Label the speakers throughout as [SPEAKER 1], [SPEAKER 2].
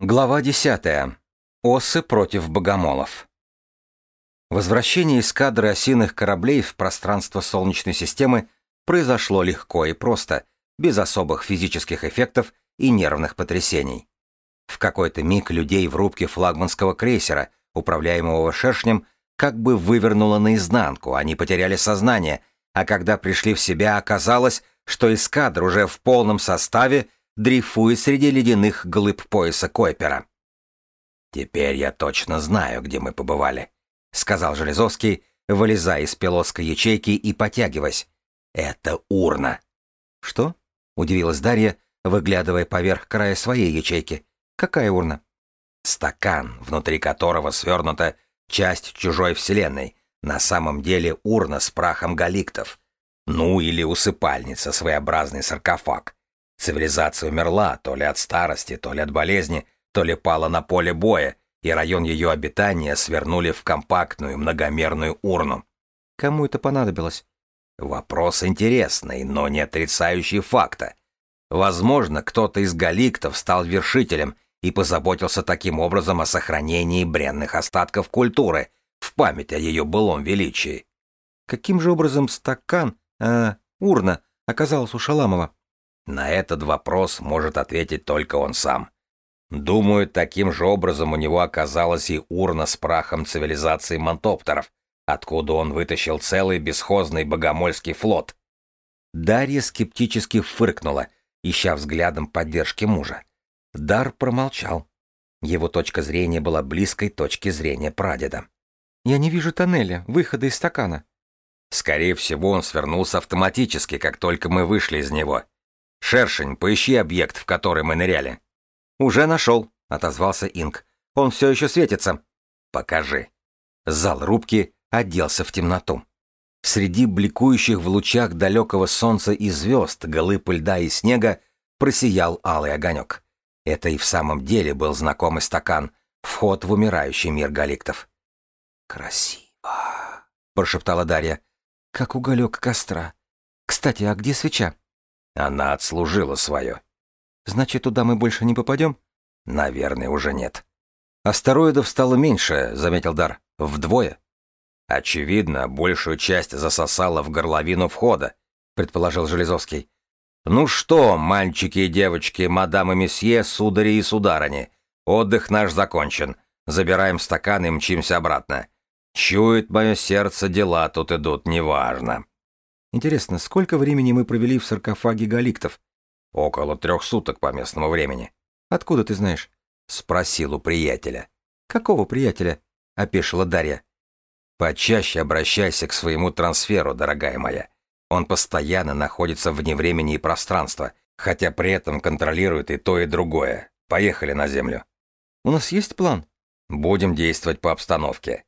[SPEAKER 1] Глава 10. Осы против богомолов. Возвращение эскадры осиных кораблей в пространство Солнечной системы произошло легко и просто, без особых физических эффектов и нервных потрясений. В какой-то миг людей в рубке флагманского крейсера, управляемого шершнем, как бы вывернуло наизнанку, они потеряли сознание, а когда пришли в себя, оказалось, что эскадра уже в полном составе дрейфует среди ледяных глыб пояса Койпера. «Теперь я точно знаю, где мы побывали», — сказал Железовский, вылезая из пилотской ячейки и потягиваясь. «Это урна». «Что?» — удивилась Дарья, выглядывая поверх края своей ячейки. «Какая урна?» «Стакан, внутри которого свернута часть чужой вселенной, на самом деле урна с прахом галиктов. Ну или усыпальница, своеобразный саркофаг. Цивилизация умерла то ли от старости, то ли от болезни, то ли пала на поле боя, и район ее обитания свернули в компактную многомерную урну.
[SPEAKER 2] Кому это понадобилось?
[SPEAKER 1] Вопрос интересный, но не отрицающий факта. Возможно, кто-то из галиктов стал вершителем и позаботился таким образом о сохранении бренных остатков культуры в память о ее былом величии.
[SPEAKER 2] Каким же образом стакан, э, урна оказалась у Шаламова?
[SPEAKER 1] На этот вопрос может ответить только он сам. Думаю, таким же образом у него оказалась и урна с прахом цивилизации мантоптеров, откуда он вытащил целый бесхозный богомольский флот. Дарья скептически фыркнула, ища взглядом поддержки мужа. Дар промолчал. Его точка зрения была близкой точке зрения прадеда.
[SPEAKER 2] «Я не вижу тоннеля, выхода из стакана».
[SPEAKER 1] Скорее всего, он свернулся автоматически, как только мы вышли из него. «Шершень, поищи объект, в который мы ныряли».
[SPEAKER 2] «Уже нашел», — отозвался Инк. «Он все еще светится».
[SPEAKER 1] «Покажи». Зал рубки оделся в темноту. Среди бликующих в лучах далекого солнца и звезд, голыб льда и снега, просиял алый огонек. Это и в самом деле был знакомый стакан, вход в умирающий мир галиктов.
[SPEAKER 2] «Красиво», — прошептала Дарья, — «как уголек костра. Кстати, а где свеча?»
[SPEAKER 1] Она отслужила свое.
[SPEAKER 2] Значит, туда мы больше не попадем?
[SPEAKER 1] Наверное, уже нет.
[SPEAKER 2] Астероидов стало меньше, заметил Дар. Вдвое.
[SPEAKER 1] Очевидно, большую часть засосала в горловину входа, предположил Железовский. Ну что, мальчики и девочки, мадам и месье, судари и сударыни, отдых наш закончен. Забираем стакан и мчимся обратно. Чует мое сердце, дела тут идут неважно.
[SPEAKER 2] Интересно, сколько времени мы провели в саркофаге галиктов?
[SPEAKER 1] Около трех суток по местному времени.
[SPEAKER 2] Откуда ты знаешь?
[SPEAKER 1] Спросил у приятеля.
[SPEAKER 2] Какого приятеля? Опешила Дарья.
[SPEAKER 1] Почаще обращайся к своему трансферу, дорогая моя. Он постоянно находится вне времени и пространства, хотя при этом контролирует и то, и другое. Поехали на Землю.
[SPEAKER 2] У нас есть план?
[SPEAKER 1] Будем действовать по обстановке.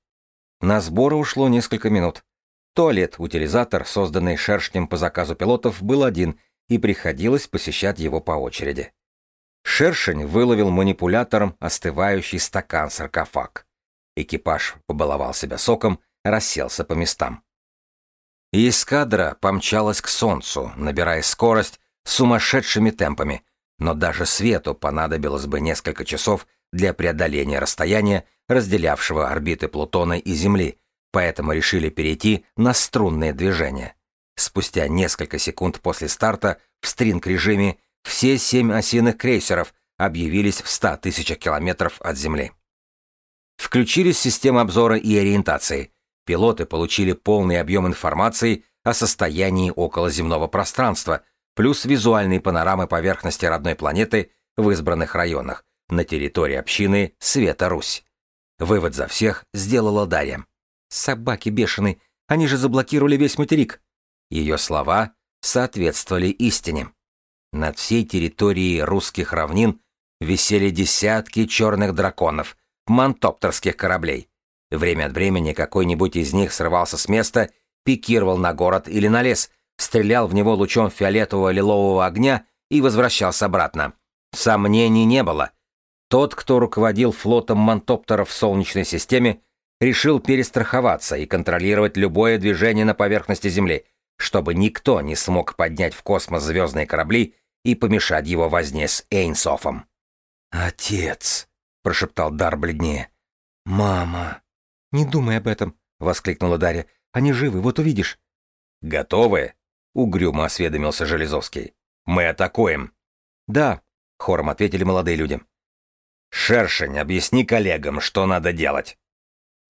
[SPEAKER 2] На сборы ушло несколько минут. Туалет-утилизатор, созданный шершнем по заказу пилотов, был один, и приходилось посещать его по очереди. Шершень выловил манипулятором остывающий стакан-саркофаг. Экипаж побаловал себя соком, расселся по местам.
[SPEAKER 1] И эскадра помчалась к солнцу, набирая скорость сумасшедшими темпами, но даже свету понадобилось бы несколько часов для преодоления расстояния, разделявшего орбиты Плутона и Земли, поэтому решили перейти на струнное движение. Спустя несколько секунд после старта в стринг-режиме все семь осиных крейсеров объявились в 100 тысячах километров от Земли. Включились системы обзора и ориентации. Пилоты получили полный объем информации о состоянии околоземного пространства, плюс визуальные панорамы поверхности родной планеты в избранных районах на территории общины Света-Русь. Вывод за всех сделала Дарья.
[SPEAKER 2] Собаки бешеные, они же заблокировали весь материк.
[SPEAKER 1] Ее слова соответствовали истине. Над всей территорией русских равнин висели десятки черных драконов, мантоптерских кораблей. Время от времени какой-нибудь из них срывался с места, пикировал на город или на лес, стрелял в него лучом фиолетового лилового огня и возвращался обратно. Сомнений не было. Тот, кто руководил флотом мантоптеров в Солнечной системе, решил перестраховаться и контролировать любое движение на поверхности Земли, чтобы никто не смог поднять в космос звездные корабли и помешать его возне с Эйнсофом.
[SPEAKER 2] «Отец!» — прошептал Дар бледнее. «Мама!»
[SPEAKER 1] «Не думай об этом!» — воскликнула Дарья. «Они живы, вот увидишь!»
[SPEAKER 2] «Готовы?» — угрюмо осведомился Железовский. «Мы атакуем!»
[SPEAKER 1] «Да!» — хором ответили молодые люди.
[SPEAKER 2] «Шершень, объясни коллегам, что надо делать!»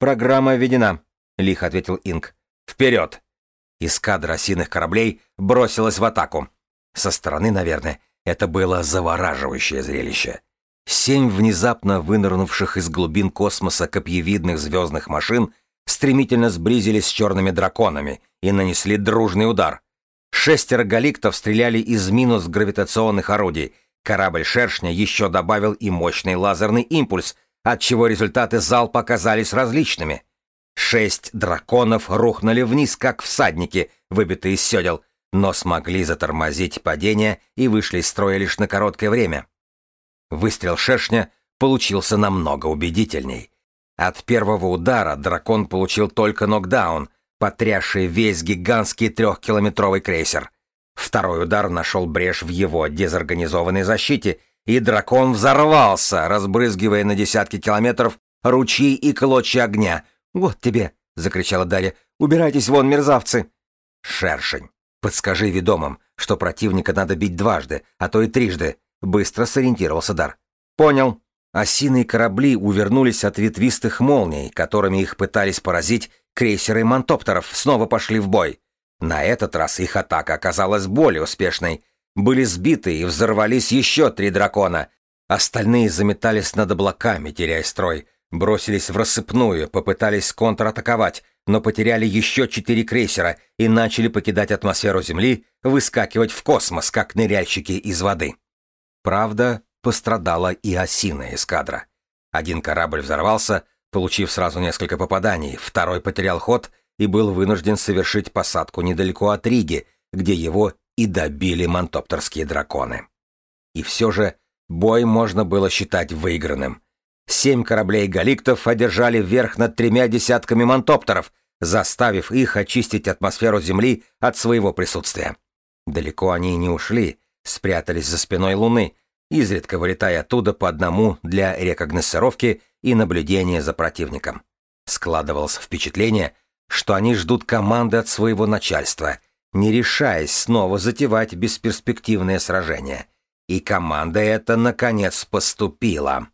[SPEAKER 1] «Программа введена», — лихо ответил Инк.
[SPEAKER 2] «Вперед!» Эскадра осиных кораблей бросилась в атаку. Со стороны, наверное, это было завораживающее зрелище. Семь внезапно вынырнувших из глубин космоса копьевидных звездных машин стремительно сблизились с черными драконами и нанесли дружный удар. Шестеро галиктов стреляли из минус гравитационных орудий. Корабль «Шершня» еще добавил и мощный лазерный импульс, отчего результаты залпа оказались различными. Шесть драконов рухнули вниз, как всадники, выбитые из седел, но смогли затормозить падение и вышли из строя лишь на короткое время. Выстрел шершня получился намного убедительней. От первого удара дракон получил только нокдаун, потрясший весь гигантский трехкилометровый крейсер. Второй удар нашел брешь в его дезорганизованной защите, и дракон взорвался, разбрызгивая на десятки километров ручьи и клочья огня. «Вот тебе!» — закричала Дарья. «Убирайтесь вон, мерзавцы!» «Шершень, подскажи ведомым, что противника надо бить дважды, а то и трижды», — быстро сориентировался Дар. «Понял», Осиные корабли увернулись от ветвистых молний, которыми их пытались поразить крейсеры мантоптеров, снова пошли в бой. На этот раз их атака оказалась более успешной. Были сбиты и взорвались еще три дракона. Остальные заметались над облаками, теряя строй, бросились в рассыпную, попытались контратаковать, но потеряли еще четыре крейсера и начали покидать атмосферу Земли, выскакивать в космос, как ныряльщики из воды. Правда, пострадала и осиная эскадра. Один корабль взорвался, получив сразу несколько попаданий, второй потерял ход и был вынужден совершить посадку недалеко от Риги, где его и добили мантоптерские драконы. И все же бой можно было считать выигранным. Семь кораблей галиктов одержали верх над тремя десятками мантоптеров, заставив их очистить атмосферу Земли от своего присутствия. Далеко они не ушли, спрятались за спиной Луны, изредка вылетая оттуда по одному для рекогносцировки и наблюдения за противником. Складывалось впечатление, что они ждут команды от своего начальства, не решаясь снова затевать бесперспективное сражение. И команда эта, наконец, поступила.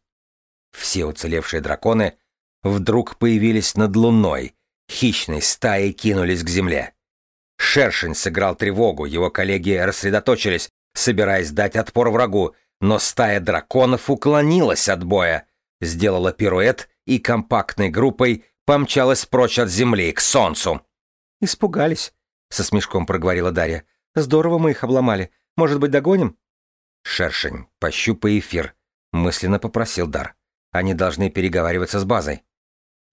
[SPEAKER 2] Все уцелевшие драконы вдруг появились над луной, хищной стаей кинулись к земле. Шершень сыграл тревогу, его коллеги рассредоточились, собираясь дать отпор врагу, но стая драконов уклонилась от боя, сделала пируэт и компактной группой помчалась прочь от земли к солнцу.
[SPEAKER 1] «Испугались», — со смешком проговорила Дарья. «Здорово мы их обломали. Может быть, догоним?»
[SPEAKER 2] «Шершень, пощупай эфир», — мысленно попросил Дар. «Они должны переговариваться с базой».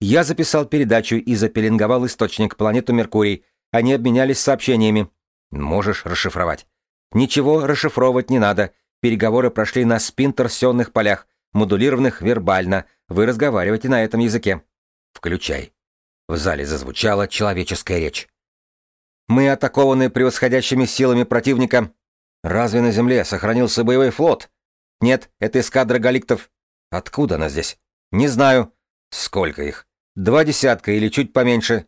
[SPEAKER 1] «Я записал передачу и запеленговал источник планету Меркурий. Они обменялись сообщениями».
[SPEAKER 2] «Можешь расшифровать?»
[SPEAKER 1] «Ничего расшифровывать не надо. Переговоры прошли на спинторсионных полях, модулированных вербально. Вы разговариваете на этом языке.
[SPEAKER 2] Включай. В зале зазвучала человеческая речь.
[SPEAKER 1] Мы атакованы превосходящими силами противника. Разве на Земле сохранился боевой флот? Нет, это эскадра галиктов.
[SPEAKER 2] Откуда она здесь?
[SPEAKER 1] Не знаю.
[SPEAKER 2] Сколько их?
[SPEAKER 1] Два десятка или чуть поменьше.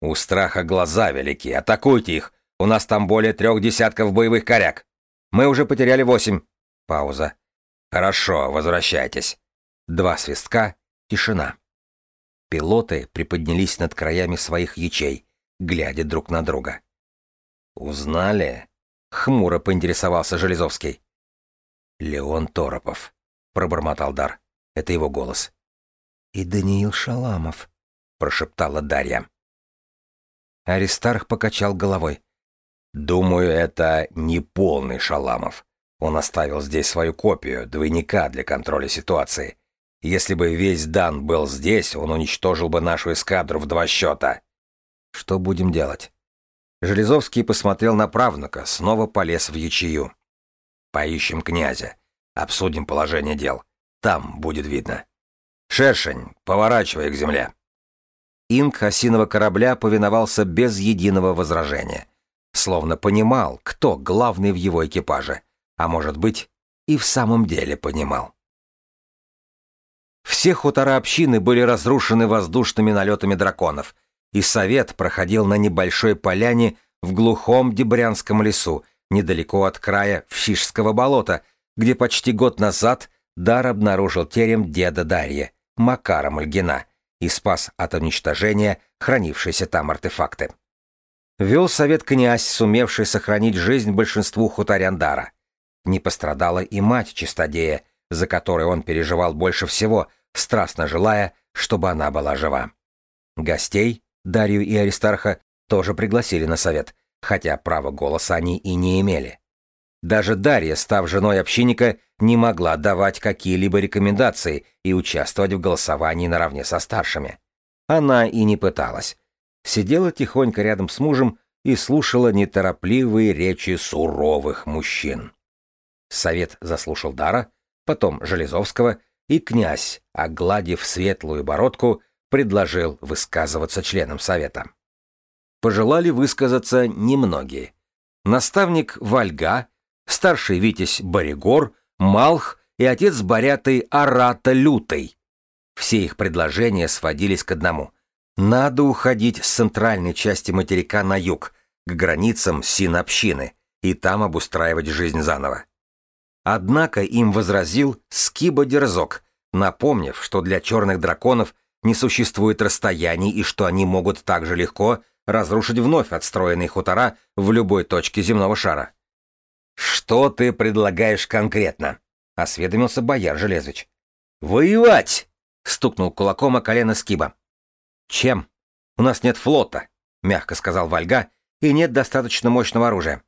[SPEAKER 2] У страха глаза велики. Атакуйте их. У нас там более трех десятков боевых коряк.
[SPEAKER 1] Мы уже потеряли восемь.
[SPEAKER 2] Пауза. Хорошо, возвращайтесь. Два свистка, тишина. Пилоты приподнялись над краями своих ячей, глядя друг на друга. «Узнали?» — хмуро поинтересовался Железовский. «Леон Торопов», — пробормотал Дар. Это его голос.
[SPEAKER 1] «И Даниил Шаламов», — прошептала Дарья.
[SPEAKER 2] Аристарх покачал головой. Думаю, это не полный Шаламов. Он оставил здесь свою копию, двойника для контроля ситуации. Если бы весь Дан был здесь, он уничтожил бы нашу эскадру в два счета. Что будем делать? Железовский посмотрел на правнука, снова полез в ячею. Поищем князя. Обсудим положение дел. Там будет видно. Шершень, поворачивай к земле. Инк осиного корабля повиновался без единого возражения словно понимал, кто главный в его экипаже, а может быть, и в самом деле понимал.
[SPEAKER 1] Все хутора общины были разрушены воздушными налетами драконов, и совет проходил на небольшой поляне в глухом Дебрянском лесу, недалеко от края Вшишского болота, где почти год назад Дар обнаружил терем деда Дарья, Макара Мальгина, и спас от уничтожения хранившиеся там артефакты. Вел совет князь, сумевший сохранить жизнь большинству хуторян Дара. Не пострадала и мать Чистодея, за которой он переживал больше всего, страстно желая, чтобы она была жива. Гостей, Дарью и Аристарха, тоже пригласили на совет, хотя права голоса они и не имели. Даже Дарья, став женой общинника, не могла давать какие-либо рекомендации и участвовать в голосовании наравне со старшими. Она и не пыталась. Сидела тихонько рядом с мужем и слушала неторопливые речи суровых мужчин. Совет заслушал Дара, потом Железовского, и князь, огладив светлую бородку, предложил высказываться членам совета. Пожелали высказаться немногие. Наставник Вальга, старший Витязь Боригор, Малх и отец Боряты Арата Лютый. Все их предложения сводились к одному. Надо уходить с центральной части материка на юг, к границам син-общины, и там обустраивать жизнь заново. Однако им возразил Скиба Дерзок, напомнив, что для черных драконов не существует расстояний и что они могут так же легко разрушить вновь отстроенные хутора в любой точке земного шара. «Что ты предлагаешь конкретно?» — осведомился бояр Железович. «Воевать!» — стукнул кулаком о колено Скиба. «Чем? У нас нет флота», — мягко сказал Вальга, — «и нет достаточно мощного оружия».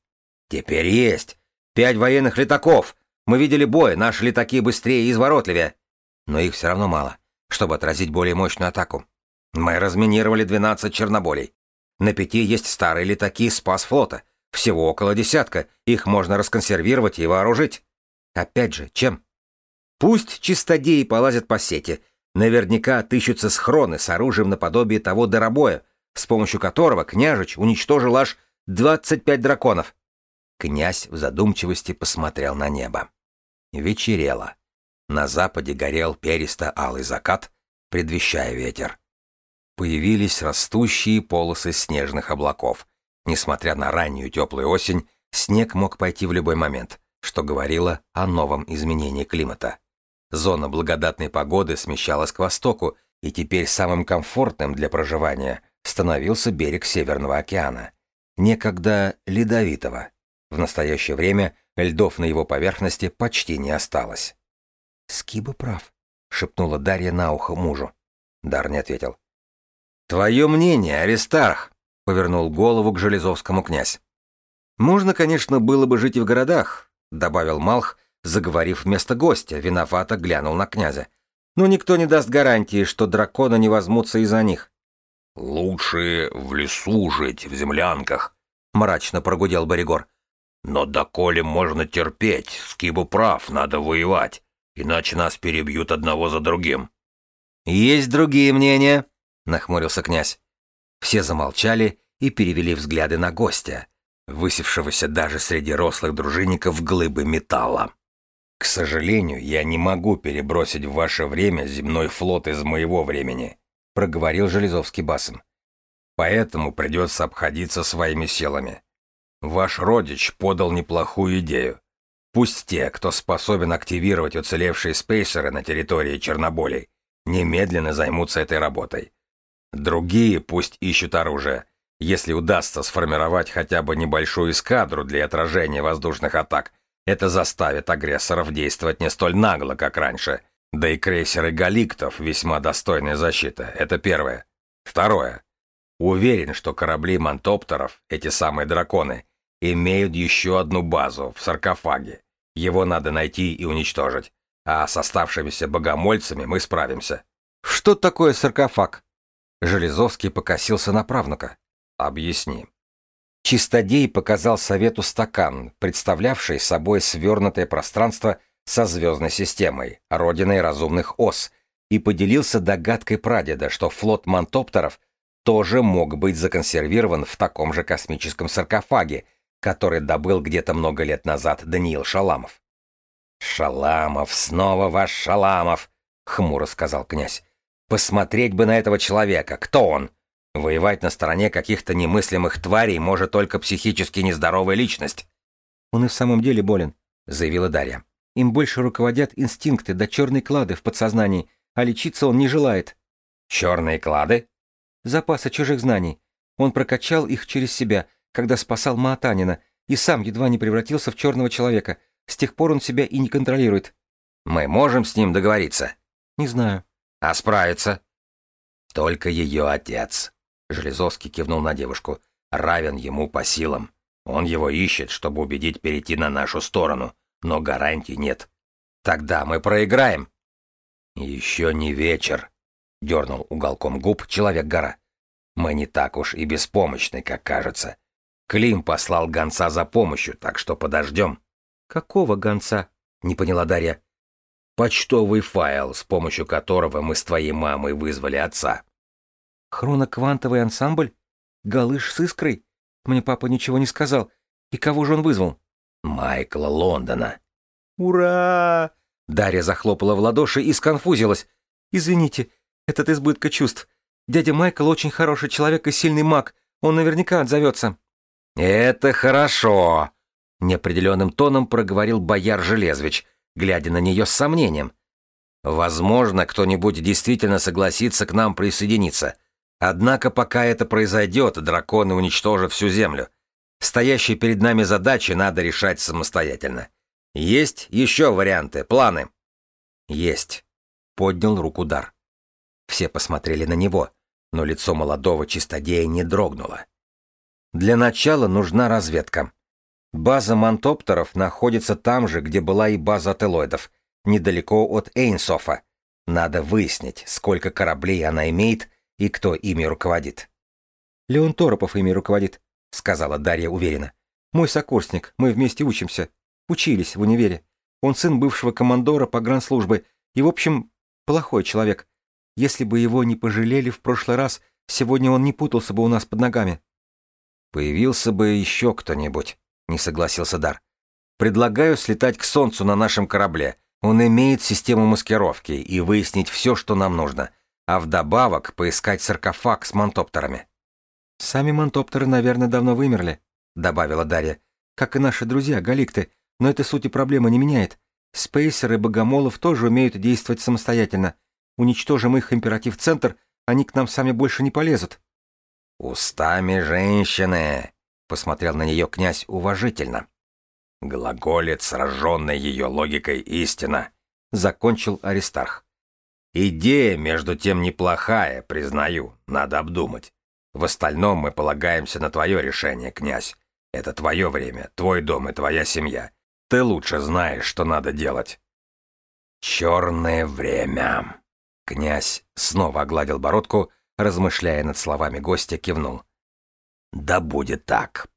[SPEAKER 1] «Теперь есть. Пять военных летаков. Мы видели бой, наши летаки быстрее и изворотливее. Но их все равно мало, чтобы отразить более мощную атаку. Мы разминировали 12 черноболей. На пяти есть старые летаки спас флота. Всего около десятка. Их можно расконсервировать и вооружить. Опять же, чем? Пусть чистодеи полазят по сети. Наверняка отыщутся схроны с оружием наподобие того даробоя, с помощью которого княжич уничтожил аж 25 драконов. Князь в задумчивости посмотрел на небо. Вечерело. На западе горел перисто-алый закат, предвещая ветер появились растущие полосы снежных облаков. Несмотря на раннюю теплую осень, снег мог пойти в любой момент, что говорило о новом изменении климата. Зона благодатной погоды смещалась к востоку, и теперь самым комфортным для проживания становился берег Северного океана, некогда ледовитого. В настоящее время льдов на его поверхности почти не осталось. «Скиба прав», — шепнула Дарья на ухо мужу. Дар не ответил. «Твое мнение, Аристарх», — повернул голову к Железовскому князь. «Можно, конечно, было бы жить и в городах», — добавил Малх, заговорив вместо гостя, виновато глянул на князя. «Но никто не даст гарантии, что драконы не возьмутся из-за них».
[SPEAKER 3] «Лучше в лесу жить, в землянках», — мрачно прогудел Боригор. «Но доколе можно терпеть, Скибу прав, надо воевать, иначе нас перебьют одного за другим».
[SPEAKER 1] «Есть другие мнения», нахмурился князь. Все замолчали и перевели взгляды на гостя, высевшегося даже среди рослых дружинников глыбы металла. «К сожалению, я не могу перебросить в ваше время земной флот из моего времени», — проговорил Железовский басом. «Поэтому придется обходиться своими силами. Ваш родич подал неплохую идею. Пусть те, кто способен активировать уцелевшие спейсеры на территории Черноболей, немедленно займутся этой работой. Другие пусть ищут оружие. Если удастся сформировать хотя бы небольшую эскадру для отражения воздушных атак, это заставит агрессоров действовать не столь нагло, как раньше. Да и крейсеры галиктов весьма достойная защита. Это первое. Второе. Уверен, что корабли мантоптеров, эти самые драконы, имеют еще одну базу в саркофаге. Его надо найти и уничтожить. А с оставшимися богомольцами мы справимся. Что такое саркофаг? Железовский покосился на правнука. «Объясни». Чистодей показал совету стакан, представлявший собой свернутое пространство со звездной системой, родиной разумных ос, и поделился догадкой прадеда, что флот мантоптеров тоже мог быть законсервирован в таком же космическом саркофаге, который добыл где-то много лет назад Даниил Шаламов. «Шаламов, снова ваш Шаламов!» — хмуро сказал князь. Посмотреть бы на этого человека. Кто он? Воевать на стороне каких-то немыслимых тварей может только психически нездоровая личность.
[SPEAKER 2] Он и в самом деле болен, заявила Дарья. Им больше руководят инстинкты да черные клады в подсознании, а лечиться он не желает.
[SPEAKER 1] Черные клады?
[SPEAKER 2] Запасы чужих знаний. Он прокачал их через себя, когда спасал Маатанина, и сам едва не превратился в черного человека. С тех пор он себя и не контролирует.
[SPEAKER 1] Мы можем с ним договориться?
[SPEAKER 2] Не знаю.
[SPEAKER 1] А справиться? Только ее отец. Железовский кивнул на девушку. Равен ему по силам. Он его ищет, чтобы убедить перейти на нашу сторону, но гарантий нет. Тогда мы проиграем. Еще не вечер, дернул уголком губ человек-гора. Мы не так уж и беспомощны, как кажется. Клим послал гонца за помощью, так что подождем.
[SPEAKER 2] Какого гонца? Не поняла Дарья.
[SPEAKER 1] Почтовый файл, с помощью которого мы с твоей мамой вызвали отца.
[SPEAKER 2] Хроноквантовый ансамбль? Галыш с искрой? Мне папа ничего не сказал. И кого же он вызвал?
[SPEAKER 1] Майкла Лондона.
[SPEAKER 2] Ура! Дарья захлопала в ладоши и сконфузилась. Извините, этот избытка чувств. Дядя Майкл очень хороший человек и сильный маг. Он наверняка отзовется.
[SPEAKER 1] Это хорошо, неопределенным тоном проговорил бояр Железвич — глядя на нее с сомнением. Возможно, кто-нибудь действительно согласится к нам присоединиться. Однако пока это произойдет, драконы уничтожат всю Землю. Стоящие перед нами задачи надо решать самостоятельно. Есть еще варианты, планы? Есть. Поднял руку Дар. Все посмотрели на него, но лицо молодого чистодея не дрогнуло. Для начала нужна разведка. База мантоптеров находится там же, где была и база ателоидов, недалеко от Эйнсофа. Надо выяснить, сколько кораблей она имеет и кто ими руководит.
[SPEAKER 2] «Леон Торопов ими руководит», — сказала Дарья уверенно. «Мой сокурсник, мы вместе учимся. Учились в универе. Он сын бывшего командора погранслужбы и, в общем, плохой человек. Если бы его не пожалели в прошлый раз, сегодня он не путался бы у нас под ногами».
[SPEAKER 1] «Появился бы еще кто-нибудь», — не согласился Дар. «Предлагаю слетать к Солнцу на нашем корабле. Он имеет систему маскировки и выяснить все, что нам нужно. А вдобавок поискать саркофаг с мантоптерами».
[SPEAKER 2] «Сами мантоптеры, наверное, давно вымерли», — добавила Дарья. «Как и наши друзья, галикты. Но это сути проблемы не меняет. Спейсеры богомолов тоже умеют действовать самостоятельно. Уничтожим их императив-центр, они к нам сами больше не полезут».
[SPEAKER 1] «Устами женщины», Посмотрел на нее князь уважительно. Глаголит, сраженный ее логикой истина. Закончил Аристарх. Идея, между тем, неплохая, признаю, надо обдумать. В остальном мы полагаемся на твое решение, князь. Это твое время, твой дом и твоя семья. Ты лучше знаешь, что надо делать. Черное время. Князь снова огладил бородку, размышляя над словами гостя, кивнул. Да будет так.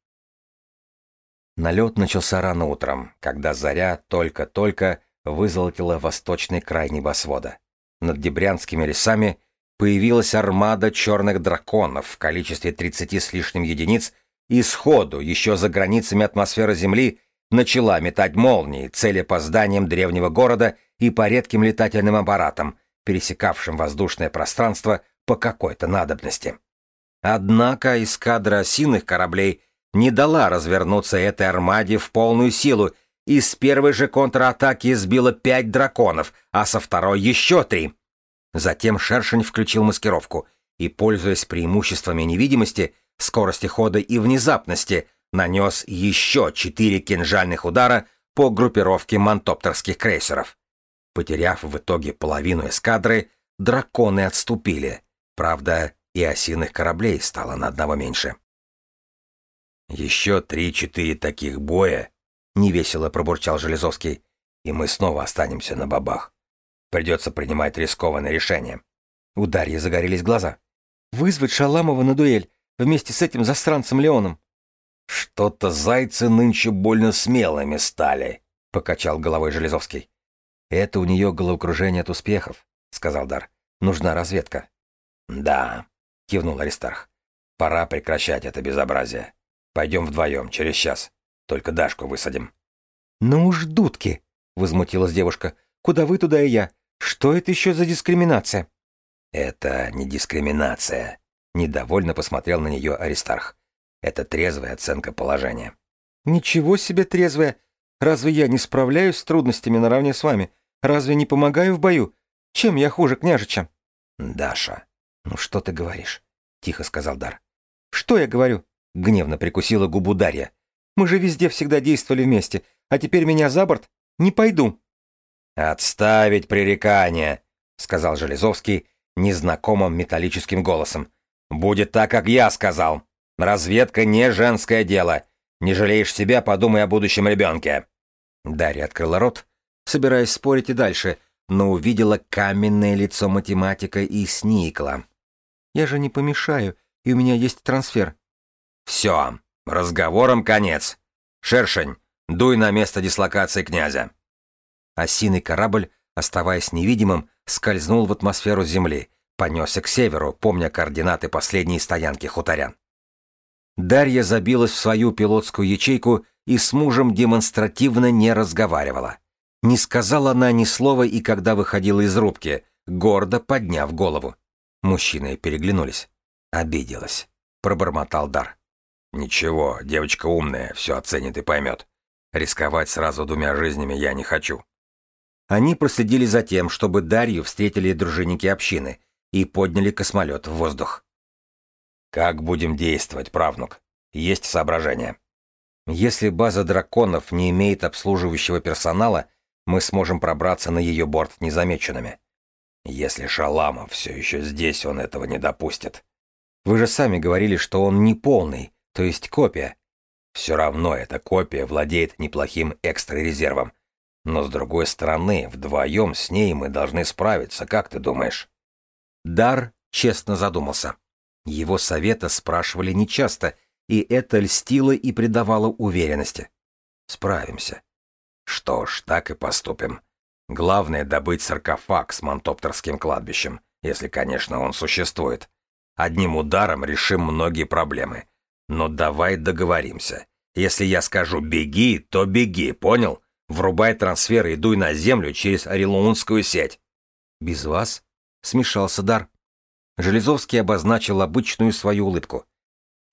[SPEAKER 1] Налет начался рано утром, когда заря только-только вызолотила восточный край небосвода. Над Дебрянскими лесами появилась армада черных драконов в количестве 30 с лишним единиц и сходу, еще за границами атмосферы Земли, начала метать молнии, цели по зданиям древнего города и по редким летательным аппаратам, пересекавшим воздушное пространство по какой-то надобности. Однако эскадра осиных кораблей не дала развернуться этой армаде в полную силу, и с первой же контратаки сбила пять драконов, а со второй еще три. Затем Шершень включил маскировку и, пользуясь преимуществами невидимости, скорости хода и внезапности, нанес еще четыре кинжальных удара по группировке мантоптерских крейсеров. Потеряв в итоге половину эскадры, драконы отступили. Правда, и осиных кораблей стало на одного меньше. «Еще три-четыре таких боя», — невесело пробурчал Железовский, «и мы снова останемся на бабах. Придется принимать рискованное решение».
[SPEAKER 2] У Дарьи загорелись глаза. «Вызвать Шаламова на дуэль вместе с этим засранцем Леоном».
[SPEAKER 1] «Что-то зайцы нынче больно смелыми стали», — покачал головой Железовский.
[SPEAKER 2] «Это у нее головокружение от успехов», — сказал Дар. «Нужна разведка».
[SPEAKER 1] «Да, кивнул Аристарх. Пора прекращать это безобразие. Пойдем вдвоем, через час. Только Дашку высадим.
[SPEAKER 2] Ну уж дудки, возмутилась девушка. Куда вы, туда и я. Что это еще за дискриминация?
[SPEAKER 1] Это не дискриминация. Недовольно посмотрел на нее Аристарх. Это трезвая оценка положения.
[SPEAKER 2] Ничего себе трезвая. Разве я не справляюсь с трудностями наравне с вами? Разве не помогаю в бою? Чем я хуже княжича?
[SPEAKER 1] Даша, ну что ты говоришь? Тихо сказал Дар.
[SPEAKER 2] Что я говорю? Гневно прикусила губу Дарья. Мы же везде всегда действовали вместе, а теперь меня за борт? Не пойду.
[SPEAKER 1] Отставить пререкания, сказал Железовский незнакомым металлическим голосом. Будет так, как я сказал. Разведка не женское дело. Не жалеешь себя, подумай о будущем ребенке. Дарья открыла рот, собираясь спорить и дальше, но увидела каменное лицо математика и сникла.
[SPEAKER 2] «Я же не помешаю, и у меня есть трансфер».
[SPEAKER 1] «Все, разговором конец. Шершень, дуй на место дислокации князя». Осиный корабль, оставаясь невидимым, скользнул в атмосферу Земли, понесся к северу, помня координаты последней стоянки хуторян. Дарья забилась в свою пилотскую ячейку и с мужем демонстративно не разговаривала. Не сказала она ни слова и когда выходила из рубки, гордо подняв голову. Мужчины переглянулись. Обиделась. Пробормотал Дар. «Ничего, девочка умная, все оценит и поймет. Рисковать сразу двумя жизнями я не хочу». Они проследили за тем, чтобы Дарью встретили дружинники общины и подняли космолет в воздух. «Как будем действовать, правнук? Есть соображения?» «Если база драконов не имеет обслуживающего персонала, мы сможем пробраться на ее борт незамеченными. Если Шаламов все еще здесь, он этого не допустит. Вы же сами говорили, что он не полный, то есть копия. Все равно эта копия владеет неплохим экстра-резервом. Но с другой стороны, вдвоем с ней мы должны справиться, как ты думаешь? Дар честно задумался. Его совета спрашивали нечасто, и это льстило и придавало уверенности. Справимся. Что ж, так и поступим. Главное добыть саркофаг с мантоптерским кладбищем, если, конечно, он существует. Одним ударом решим многие проблемы. Но давай договоримся. Если я скажу «беги», то беги, понял? Врубай трансфер и дуй на землю через Орелунскую сеть. Без вас? Смешался Дар. Железовский обозначил обычную свою улыбку.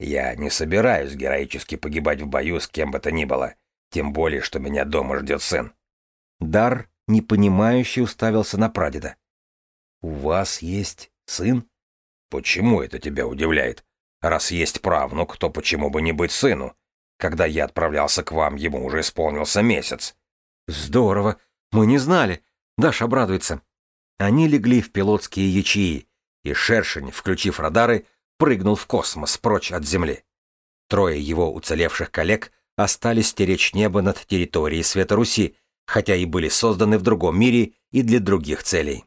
[SPEAKER 1] Я не собираюсь героически погибать в бою с кем бы то ни было. Тем более, что меня дома ждет сын. Дар, непонимающе, уставился на прадеда. «У вас есть сын?» «Почему это тебя удивляет? Раз есть правнук, то почему бы не быть сыну? Когда я отправлялся к вам, ему уже исполнился месяц». «Здорово! Мы не знали!» Даш обрадуется. Они легли в пилотские ячеи, и Шершень, включив радары, прыгнул в космос прочь от Земли. Трое его уцелевших коллег остались стеречь небо над территорией Света Руси, хотя и были созданы в другом мире и для других целей.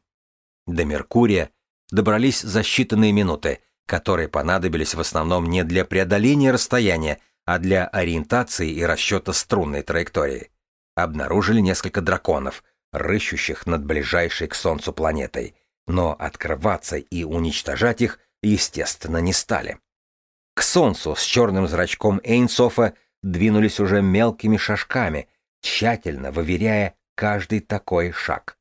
[SPEAKER 1] До Меркурия добрались за считанные минуты, которые понадобились в основном не для преодоления расстояния, а для ориентации и расчета струнной траектории. Обнаружили несколько драконов, рыщущих над ближайшей к Солнцу планетой, но открываться и уничтожать их, естественно, не стали. К Солнцу с черным зрачком Эйнсофа двинулись уже мелкими шажками, тщательно выверяя каждый такой шаг.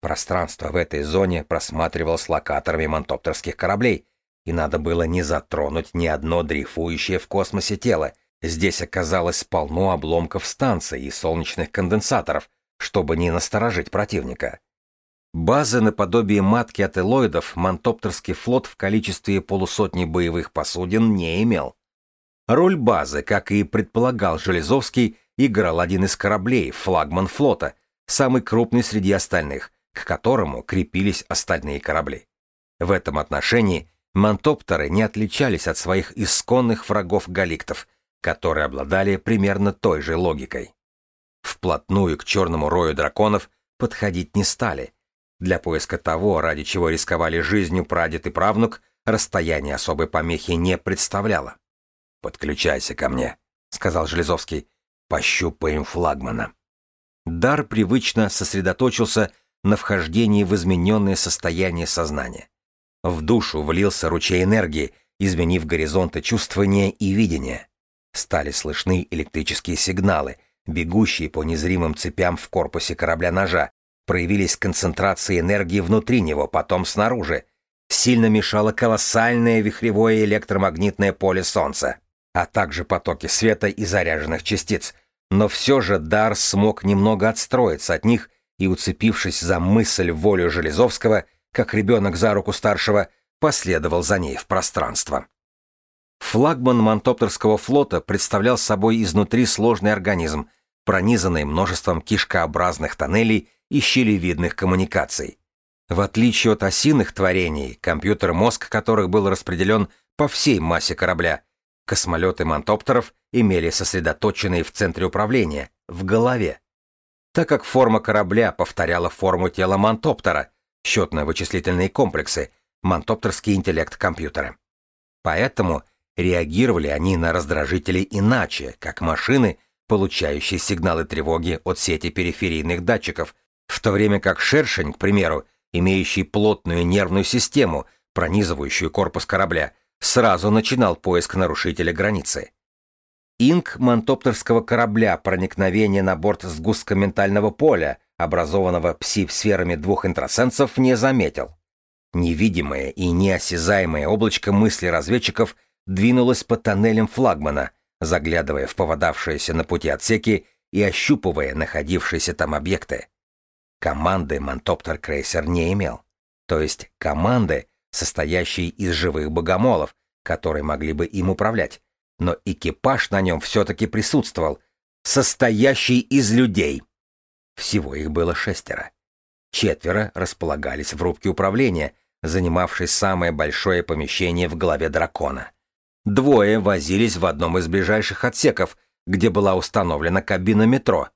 [SPEAKER 1] Пространство в этой зоне просматривалось локаторами мантоптерских кораблей, и надо было не затронуть ни одно дрейфующее в космосе тело. Здесь оказалось полно обломков станций и солнечных конденсаторов, чтобы не насторожить противника. Базы наподобие матки от элоидов мантоптерский флот в количестве полусотни боевых посудин не имел. Роль базы, как и предполагал Железовский, играл один из кораблей, флагман флота, самый крупный среди остальных, к которому крепились остальные корабли. В этом отношении мантоптеры не отличались от своих исконных врагов галиктов, которые обладали примерно той же логикой. Вплотную к черному рою драконов подходить не стали. Для поиска того, ради чего рисковали жизнью прадед и правнук, расстояние особой помехи не представляло. «Подключайся ко мне», — сказал Железовский. «Пощупаем флагмана». Дар привычно сосредоточился на вхождении в измененное состояние сознания. В душу влился ручей энергии, изменив горизонты чувствования и видения. Стали слышны электрические сигналы, бегущие по незримым цепям в корпусе корабля-ножа, проявились концентрации энергии внутри него, потом снаружи. Сильно мешало колоссальное вихревое электромагнитное поле Солнца, а также потоки света и заряженных частиц. Но все же Дар смог немного отстроиться от них и, уцепившись за мысль волю Железовского, как ребенок за руку старшего, последовал за ней в пространство. Флагман Монтоптерского флота представлял собой изнутри сложный организм, пронизанный множеством кишкообразных тоннелей и щелевидных коммуникаций. В отличие от осиных творений, компьютер-мозг которых был распределен по всей массе корабля, космолеты Монтоптеров имели сосредоточенные в центре управления, в голове. Так как форма корабля повторяла форму тела Монтоптера, счетно-вычислительные комплексы, монтоптерский интеллект компьютера. Поэтому реагировали они на раздражители иначе, как машины, получающие сигналы тревоги от сети периферийных датчиков, в то время как шершень, к примеру, имеющий плотную нервную систему, пронизывающую корпус корабля, сразу начинал поиск нарушителя границы. Инк мантоптерского корабля проникновение на борт сгустка ментального поля, образованного пси-сферами двух интросенсов, не заметил. Невидимое и неосязаемое облачко мысли разведчиков двинулось по тоннелям флагмана, заглядывая в поводавшиеся на пути отсеки и ощупывая находившиеся там объекты. Команды Мантоптер-крейсер не имел. То есть команды, состоящие из живых богомолов, которые могли бы им управлять. Но экипаж на нем все-таки присутствовал, состоящий из людей. Всего их было шестеро. Четверо располагались в рубке управления, занимавшей самое большое помещение в голове дракона. Двое возились в одном из ближайших отсеков, где была установлена кабина метро.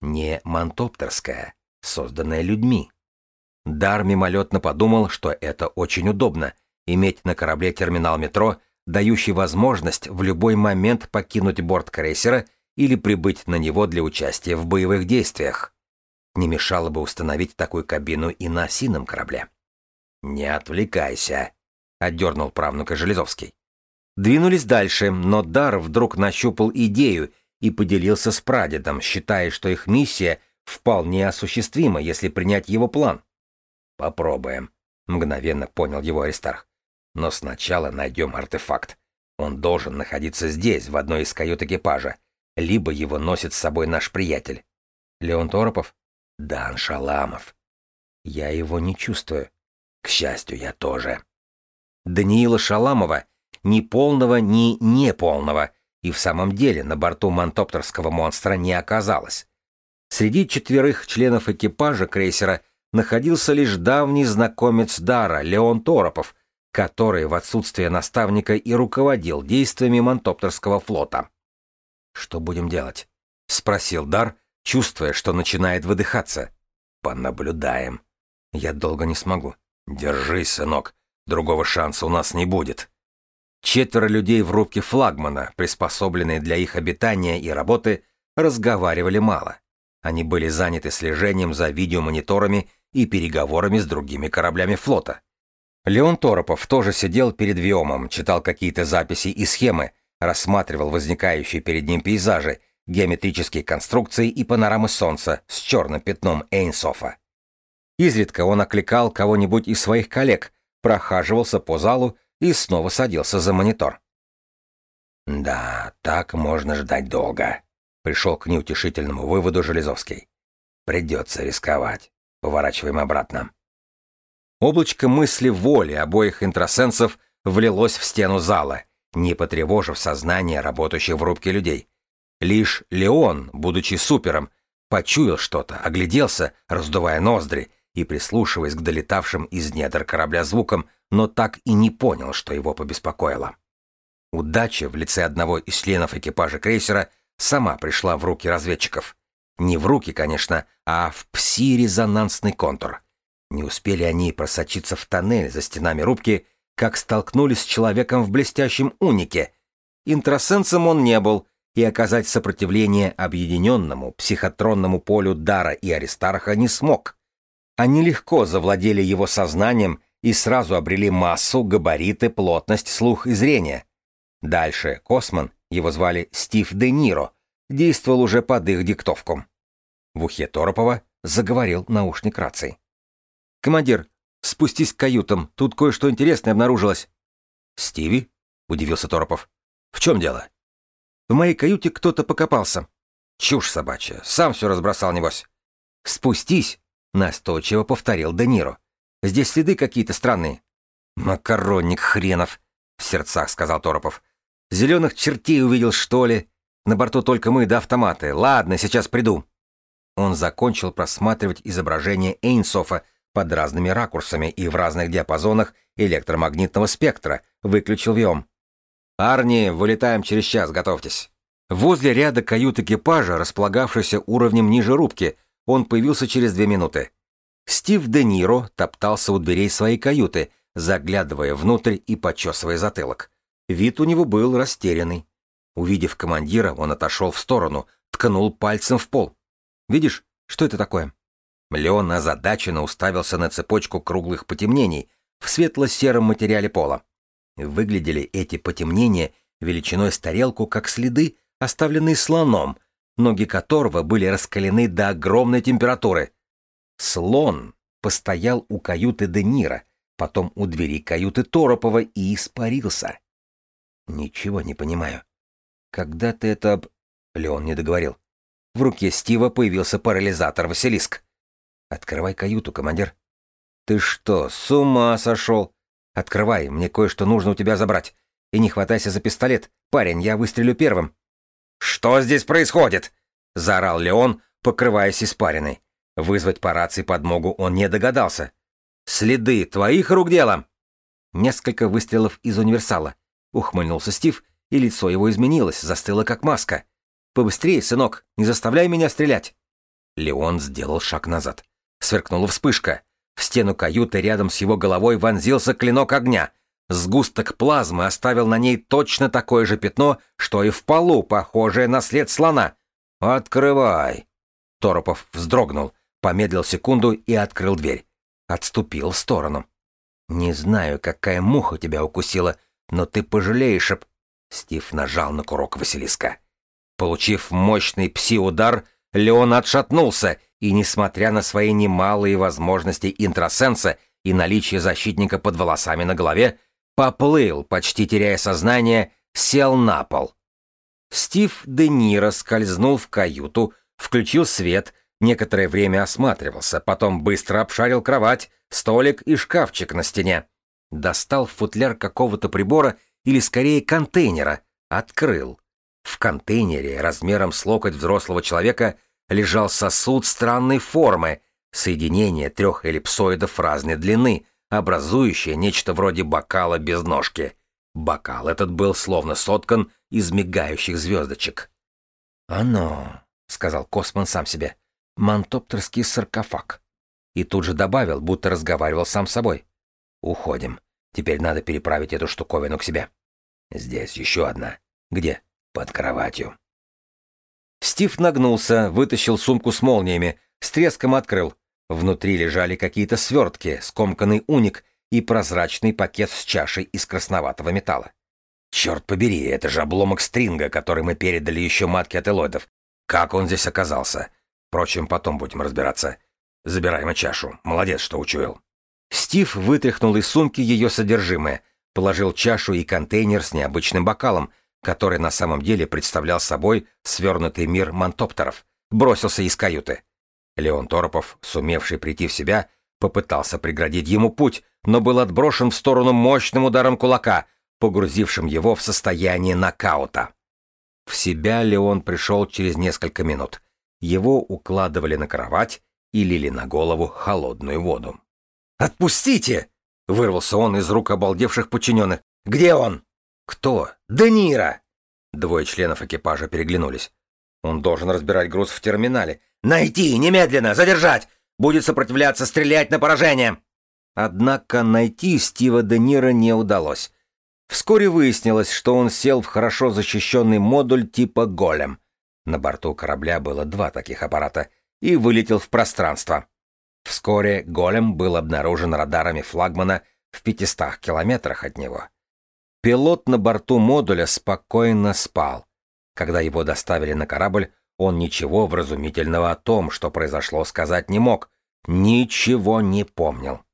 [SPEAKER 1] Не мантоптерская, созданная людьми. Дар мимолетно подумал, что это очень удобно — иметь на корабле терминал метро, дающий возможность в любой момент покинуть борт крейсера или прибыть на него для участия в боевых действиях. Не мешало бы установить такую кабину и на осином корабле. «Не отвлекайся», — отдернул правнука Железовский. Двинулись дальше, но Дар вдруг нащупал идею и поделился с прадедом, считая, что их миссия вполне осуществима, если принять его план. «Попробуем», — мгновенно понял его Аристарх. «Но сначала найдем артефакт. Он должен находиться здесь, в одной из кают экипажа, либо его носит с собой наш приятель». «Леон Торопов?» «Дан Шаламов». «Я его не чувствую». «К счастью, я тоже». Даниила Шаламова ни полного, ни неполного, и в самом деле на борту мантоптерского монстра не оказалось. Среди четверых членов экипажа крейсера находился лишь давний знакомец Дара, Леон Торопов, который в отсутствие наставника и руководил действиями мантоптерского флота. «Что будем делать?» — спросил Дар, чувствуя, что начинает выдыхаться. «Понаблюдаем. Я долго не смогу. Держись, сынок, другого шанса у нас не будет». Четверо людей в рубке флагмана, приспособленные для их обитания и работы, разговаривали мало. Они были заняты слежением за видеомониторами и переговорами с другими кораблями флота. Леон Торопов тоже сидел перед Виомом, читал какие-то записи и схемы, рассматривал возникающие перед ним пейзажи, геометрические конструкции и панорамы Солнца с черным пятном Эйнсофа. Изредка он окликал кого-нибудь из своих коллег, прохаживался по залу и снова садился за монитор. «Да, так можно ждать долго», — пришел к неутешительному выводу Железовский. «Придется рисковать. Поворачиваем обратно». Облачко мысли воли обоих интросенсов влилось в стену зала, не потревожив сознание работающих в рубке людей. Лишь Леон, будучи супером, почуял что-то, огляделся, раздувая ноздри, и, прислушиваясь к долетавшим из недр корабля звукам, но так и не понял, что его побеспокоило. Удача в лице одного из членов экипажа крейсера сама пришла в руки разведчиков. Не в руки, конечно, а в пси-резонансный контур. Не успели они просочиться в тоннель за стенами рубки, как столкнулись с человеком в блестящем унике. Интросенсом он не был, и оказать сопротивление объединенному психотронному полю Дара и Аристарха не смог. Они легко завладели его сознанием и сразу обрели массу, габариты, плотность, слух и зрение. Дальше Косман, его звали Стив Де Ниро, действовал уже под их диктовку. В ухе Торопова
[SPEAKER 2] заговорил наушник рации. «Командир, спустись к каютам, тут кое-что интересное обнаружилось».
[SPEAKER 1] «Стиви?» — удивился Торопов. «В чем дело?»
[SPEAKER 2] «В моей каюте кто-то покопался».
[SPEAKER 1] «Чушь собачья, сам все разбросал, небось».
[SPEAKER 2] «Спустись!» — настойчиво повторил Де Ниро. «Здесь следы какие-то странные».
[SPEAKER 1] «Макаронник хренов!» — в сердцах сказал Торопов.
[SPEAKER 2] «Зеленых чертей увидел, что ли? На борту только мы да автоматы. Ладно, сейчас приду». Он закончил просматривать изображение Эйнсофа под разными ракурсами и в разных диапазонах электромагнитного спектра, выключил виом. «Арни, вылетаем через час, готовьтесь». Возле ряда кают экипажа, располагавшийся уровнем ниже рубки, он появился через две минуты. Стив Де Ниро топтался у дверей своей каюты, заглядывая внутрь и почесывая затылок. Вид у него был растерянный. Увидев командира, он отошел в сторону, ткнул пальцем в пол. «Видишь, что это такое?» Леон озадаченно уставился на цепочку круглых потемнений в светло-сером материале пола. Выглядели эти потемнения величиной с тарелку, как следы, оставленные слоном, ноги которого были раскалены до огромной температуры. Слон постоял у каюты Денира, потом у двери каюты Торопова и испарился. Ничего не понимаю. Когда ты это об... Леон не договорил. В руке Стива появился парализатор Василиск. «Открывай каюту, командир». «Ты что, с ума сошел?» «Открывай, мне кое-что нужно у тебя забрать. И не хватайся за пистолет. Парень, я выстрелю первым».
[SPEAKER 1] «Что здесь происходит?» — заорал Леон, покрываясь испариной.
[SPEAKER 2] Вызвать по рации подмогу он не догадался. «Следы твоих рук дело!» Несколько выстрелов из универсала. Ухмыльнулся Стив, и лицо его изменилось, застыло как маска. «Побыстрее, сынок, не заставляй меня стрелять!» Леон сделал шаг назад. Сверкнула вспышка. В стену каюты рядом с его головой вонзился клинок огня. Сгусток плазмы оставил на ней точно такое же пятно, что и в полу, похожее на след слона. «Открывай!» Торопов вздрогнул, помедлил секунду и открыл дверь. Отступил в сторону. «Не знаю, какая муха тебя укусила, но ты пожалеешь об...» Стив нажал на курок Василиска. Получив мощный пси-удар, Леон отшатнулся и, несмотря на свои немалые возможности интросенса и наличие защитника под волосами на голове, поплыл, почти теряя сознание, сел на пол. Стив Де Ниро скользнул в каюту, включил свет, некоторое время осматривался, потом быстро обшарил кровать, столик и шкафчик на стене. Достал футляр какого-то прибора или скорее контейнера, открыл. В контейнере размером с локоть взрослого человека лежал сосуд странной формы, соединение трех эллипсоидов разной длины, образующее нечто вроде бокала без ножки. Бокал этот был словно соткан из мигающих звездочек. «Оно», — сказал Косман сам себе, — «мантоптерский саркофаг». И тут же добавил, будто разговаривал сам с собой. «Уходим. Теперь надо переправить эту штуковину к себе». «Здесь еще одна. Где?» «Под кроватью». Стив нагнулся, вытащил сумку с молниями, с треском открыл. Внутри лежали какие-то свертки, скомканный уник и прозрачный пакет с чашей из красноватого металла. Черт побери, это же обломок стринга, который мы передали еще матке от элоидов. Как он здесь оказался? Впрочем, потом будем разбираться. Забираем чашу. Молодец, что учуял. Стив вытряхнул из сумки ее содержимое, положил чашу и контейнер с необычным бокалом, который на самом деле представлял собой свернутый мир мантоптеров, бросился из каюты. Леон Торопов, сумевший прийти в себя, попытался преградить ему путь, но был отброшен в сторону мощным ударом кулака, погрузившим его в состояние нокаута. В себя Леон пришел через несколько минут. Его укладывали на кровать и лили на голову холодную воду. «Отпустите!» — вырвался он из рук обалдевших подчиненных. «Где он?» «Кто?» «Да Нира!» Двое членов экипажа переглянулись. «Он должен разбирать груз в терминале». «Найти! Немедленно! Задержать! Будет сопротивляться, стрелять на поражение!» Однако найти Стива Де Ниро не удалось. Вскоре выяснилось, что он сел в хорошо защищенный модуль типа «Голем». На борту корабля было два таких аппарата и вылетел в пространство. Вскоре «Голем» был обнаружен радарами флагмана в 500 километрах от него. Пилот на борту модуля спокойно спал. Когда его доставили на корабль,
[SPEAKER 1] Он ничего вразумительного о том, что произошло, сказать не мог. Ничего не помнил.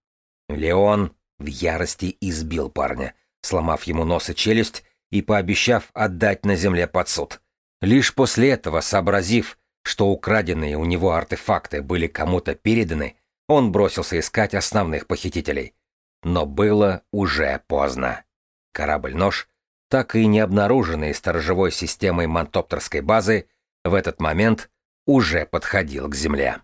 [SPEAKER 1] Леон в ярости избил парня, сломав ему нос и челюсть и пообещав отдать на земле под суд. Лишь после этого, сообразив, что украденные у него артефакты были кому-то переданы, он бросился искать основных похитителей. Но было уже поздно. Корабль-нож, так и не обнаруженный сторожевой системой мантоптерской базы, в этот момент уже подходил к земле.